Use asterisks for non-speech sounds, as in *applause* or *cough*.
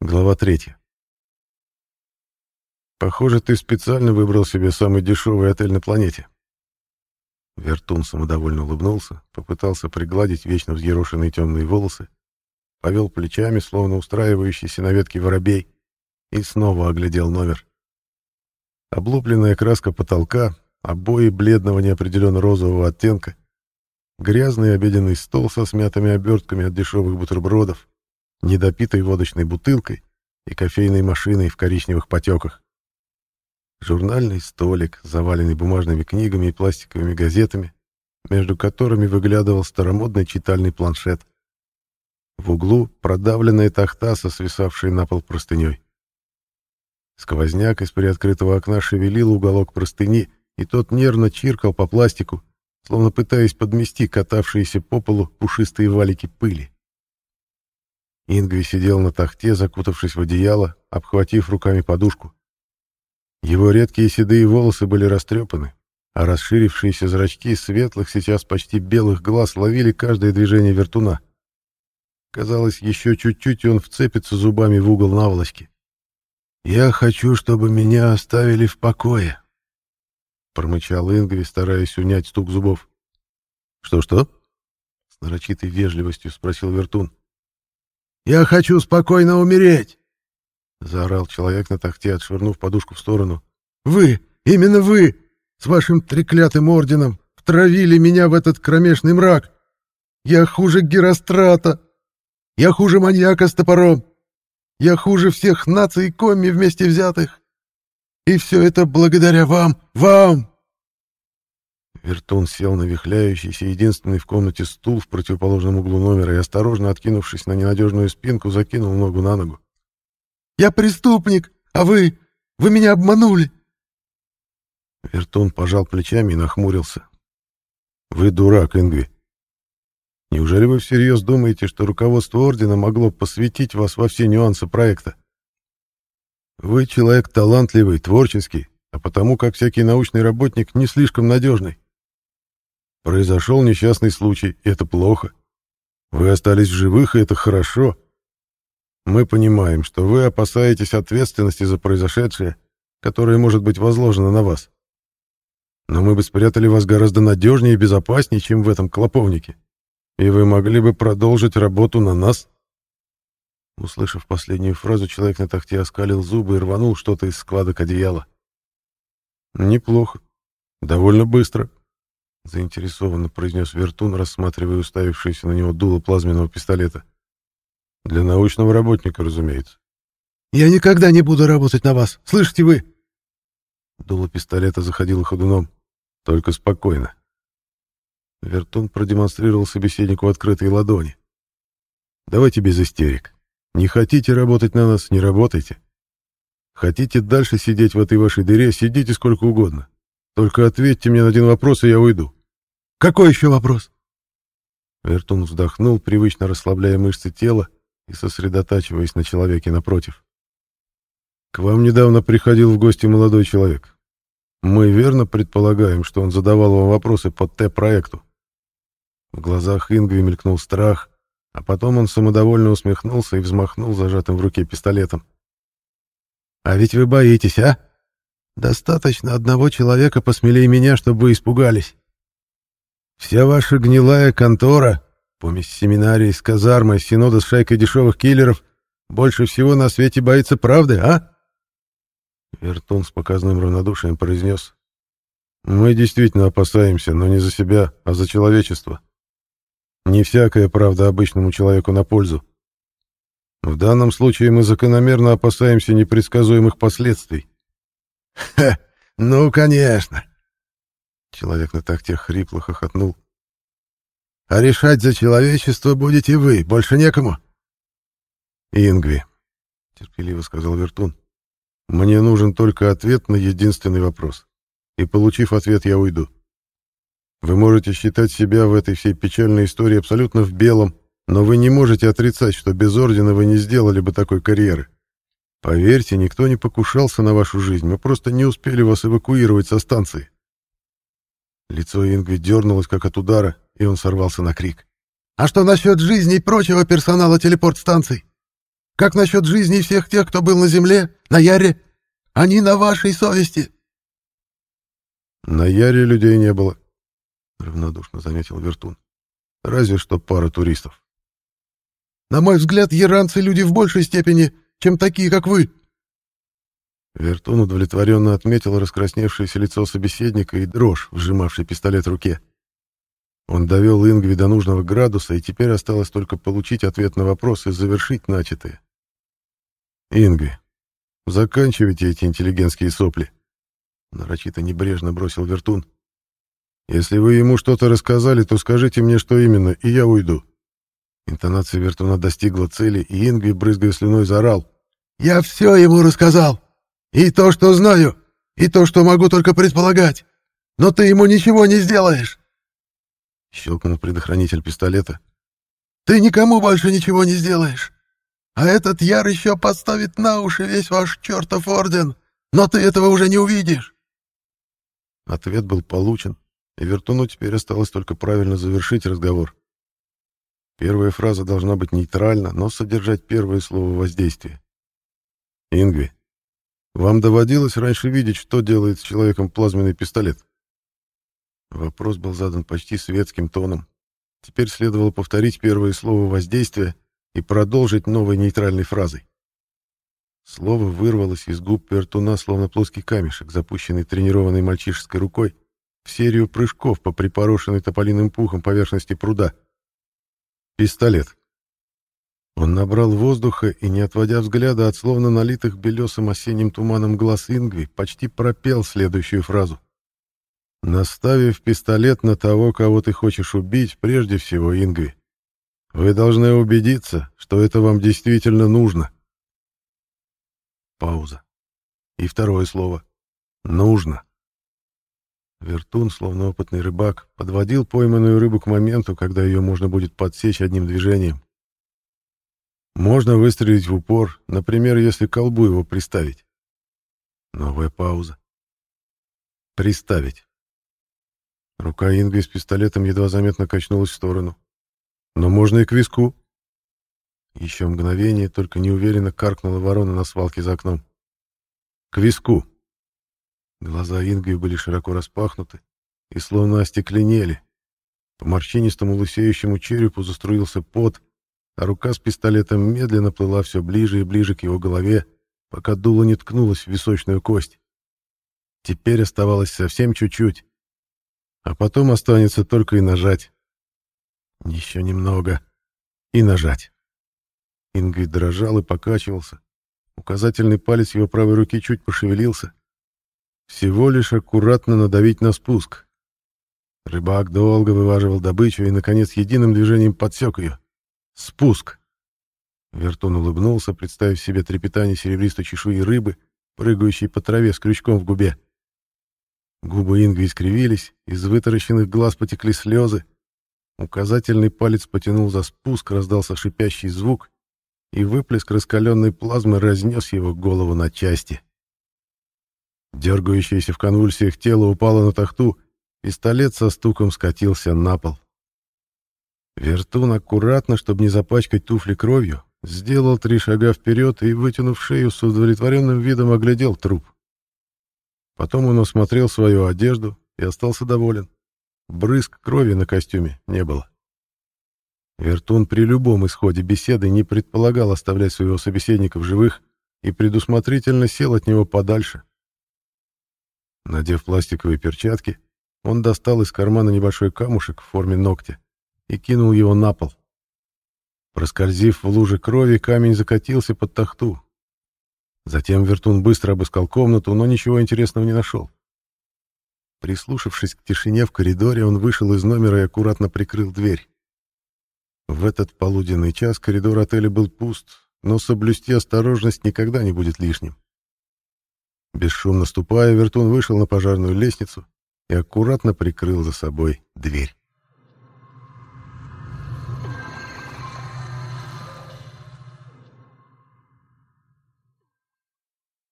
Глава третья. Похоже, ты специально выбрал себе самый дешевый отель на планете. Вертун самодовольно улыбнулся, попытался пригладить вечно взъерошенные темные волосы, повел плечами, словно устраивающийся на ветке воробей, и снова оглядел номер. Облупленная краска потолка, обои бледного неопределенно розового оттенка, грязный обеденный стол со смятыми обертками от дешевых бутербродов, недопитой водочной бутылкой и кофейной машиной в коричневых потеках. Журнальный столик, заваленный бумажными книгами и пластиковыми газетами, между которыми выглядывал старомодный читальный планшет. В углу продавленная тахта со свисавшей на пол простыней. Сквозняк из приоткрытого окна шевелил уголок простыни, и тот нервно чиркал по пластику, словно пытаясь подмести катавшиеся по полу пушистые валики пыли. Ингви сидел на тахте, закутавшись в одеяло, обхватив руками подушку. Его редкие седые волосы были растрепаны, а расширившиеся зрачки светлых, сейчас почти белых глаз ловили каждое движение вертуна. Казалось, еще чуть-чуть, и он вцепится зубами в угол наволочки. «Я хочу, чтобы меня оставили в покое», — промычал Ингви, стараясь унять стук зубов. «Что-что?» — с нарочитой вежливостью спросил Вертун. «Я хочу спокойно умереть!» — заорал человек на тахте, отшвырнув подушку в сторону. «Вы, именно вы, с вашим треклятым орденом, втравили меня в этот кромешный мрак! Я хуже Герострата! Я хуже маньяка с топором! Я хуже всех наций коми вместе взятых! И все это благодаря вам, вам!» Вертун сел на вихляющийся, единственный в комнате стул в противоположном углу номера и, осторожно откинувшись на ненадежную спинку, закинул ногу на ногу. «Я преступник, а вы... вы меня обманули!» Вертун пожал плечами и нахмурился. «Вы дурак, Ингви. Неужели вы всерьез думаете, что руководство Ордена могло посвятить вас во все нюансы проекта? Вы человек талантливый, творческий, а потому как всякий научный работник не слишком надежный. Произошел несчастный случай, и это плохо. Вы остались в живых, и это хорошо. Мы понимаем, что вы опасаетесь ответственности за произошедшее, которое может быть возложено на вас. Но мы бы спрятали вас гораздо надежнее и безопаснее, чем в этом клоповнике. И вы могли бы продолжить работу на нас. Услышав последнюю фразу, человек на тахте оскалил зубы и рванул что-то из складок одеяла. Неплохо. Довольно быстро заинтересованно произнес Вертун, рассматривая уставившееся на него дуло плазменного пистолета. Для научного работника, разумеется. «Я никогда не буду работать на вас, слышите вы?» Дуло пистолета заходило ходуном. «Только спокойно». Вертун продемонстрировал собеседнику открытые ладони. «Давайте без истерик. Не хотите работать на нас — не работайте. Хотите дальше сидеть в этой вашей дыре — сидите сколько угодно. Только ответьте мне на один вопрос, и я уйду. Какой еще вопрос? Вертун вздохнул, привычно расслабляя мышцы тела и сосредотачиваясь на человеке напротив. К вам недавно приходил в гости молодой человек. Мы верно предполагаем, что он задавал вам вопросы по Т-проекту. В глазах Ингви мелькнул страх, а потом он самодовольно усмехнулся и взмахнул зажатым в руке пистолетом. «А ведь вы боитесь, а? Достаточно одного человека посмелее меня, чтобы испугались. Вся ваша гнилая контора, помесь семинарии с казармой, синода с шайкой дешевых киллеров, больше всего на свете боится правды, а?» Вертун с показным равнодушием произнес. «Мы действительно опасаемся, но не за себя, а за человечество. Не всякая правда обычному человеку на пользу. В данном случае мы закономерно опасаемся непредсказуемых последствий». «Ха, *laughs* ну, конечно. Человек на такте хрипло хохотнул. «А решать за человечество будете вы, больше некому?» «Ингви», — терпеливо сказал Вертун, — «мне нужен только ответ на единственный вопрос. И, получив ответ, я уйду. Вы можете считать себя в этой всей печальной истории абсолютно в белом, но вы не можете отрицать, что без Ордена вы не сделали бы такой карьеры. Поверьте, никто не покушался на вашу жизнь, мы просто не успели вас эвакуировать со станции. Лицо Ингви дернулось, как от удара, и он сорвался на крик. «А что насчет жизни и прочего персонала телепорт-станций? Как насчет жизни всех тех, кто был на земле, на Яре? Они на вашей совести!» «На Яре людей не было», — равнодушно заметил Вертун. «Разве что пара туристов». «На мой взгляд, яранцы люди в большей степени, чем такие, как вы», Вертун удовлетворенно отметил раскрасневшееся лицо собеседника и дрожь, вжимавший пистолет в руке. Он довел Ингви до нужного градуса, и теперь осталось только получить ответ на вопрос и завершить начатое. «Ингви, заканчивайте эти интеллигентские сопли», — нарочито небрежно бросил Вертун. «Если вы ему что-то рассказали, то скажите мне, что именно, и я уйду». Интонация Вертуна достигла цели, и Ингви, брызгая слюной, заорал. «Я все ему рассказал!» И то, что знаю, и то, что могу только предполагать. Но ты ему ничего не сделаешь. Щелкнул предохранитель пистолета. Ты никому больше ничего не сделаешь. А этот Яр еще подставит на уши весь ваш чертов орден, но ты этого уже не увидишь. Ответ был получен, и Вертуну теперь осталось только правильно завершить разговор. Первая фраза должна быть нейтральна, но содержать первое слово воздействия. «Ингви, вам доводилось раньше видеть, что делает с человеком плазменный пистолет? Вопрос был задан почти светским тоном. Теперь следовало повторить первое слово воздействия и продолжить новой нейтральной фразой. Слово вырвалось из губ Пертуна, словно плоский камешек, запущенный тренированной мальчишеской рукой, в серию прыжков по припорошенной тополиным пухом поверхности пруда. Пистолет. Он набрал воздуха и, не отводя взгляда от словно налитых белесым осенним туманом глаз Ингви, почти пропел следующую фразу. «Наставив пистолет на того, кого ты хочешь убить, прежде всего, Ингви, вы должны убедиться, что это вам действительно нужно». Пауза. И второе слово. «Нужно». Вертун, словно опытный рыбак, подводил пойманную рыбу к моменту, когда ее можно будет подсечь одним движением. Можно выстрелить в упор, например, если колбу его приставить. Новая пауза. Приставить. Рука Инги с пистолетом едва заметно качнулась в сторону. Но можно и к виску. Еще мгновение, только неуверенно каркнула ворона на свалке за окном. К виску. Глаза Инги были широко распахнуты и словно остекленели. По морщинистому лысеющему черепу заструился пот, а рука с пистолетом медленно плыла все ближе и ближе к его голове, пока дуло не ткнулось в височную кость. Теперь оставалось совсем чуть-чуть, а потом останется только и нажать. Еще немного. И нажать. Ингвид дрожал и покачивался. Указательный палец его правой руки чуть пошевелился. Всего лишь аккуратно надавить на спуск. Рыбак долго вываживал добычу и, наконец, единым движением подсек ее. Спуск. Вертун улыбнулся, представив себе трепетание серебристой чешуи рыбы, прыгающей по траве с крючком в губе. Губы Ингви искривились, из вытаращенных глаз потекли слезы. Указательный палец потянул за спуск, раздался шипящий звук, и выплеск раскаленной плазмы разнес его голову на части. Дергающееся в конвульсиях тело упало на тахту, пистолет со стуком скатился на пол. Вертун аккуратно, чтобы не запачкать туфли кровью, сделал три шага вперед и, вытянув шею, с удовлетворенным видом оглядел труп. Потом он осмотрел свою одежду и остался доволен. Брызг крови на костюме не было. Вертун при любом исходе беседы не предполагал оставлять своего собеседника в живых и предусмотрительно сел от него подальше. Надев пластиковые перчатки, он достал из кармана небольшой камушек в форме ногтя и кинул его на пол. Проскользив в луже крови, камень закатился под тахту. Затем Вертун быстро обыскал комнату, но ничего интересного не нашел. Прислушавшись к тишине в коридоре, он вышел из номера и аккуратно прикрыл дверь. В этот полуденный час коридор отеля был пуст, но соблюсти осторожность никогда не будет лишним. Бесшумно ступая, Вертун вышел на пожарную лестницу и аккуратно прикрыл за собой дверь.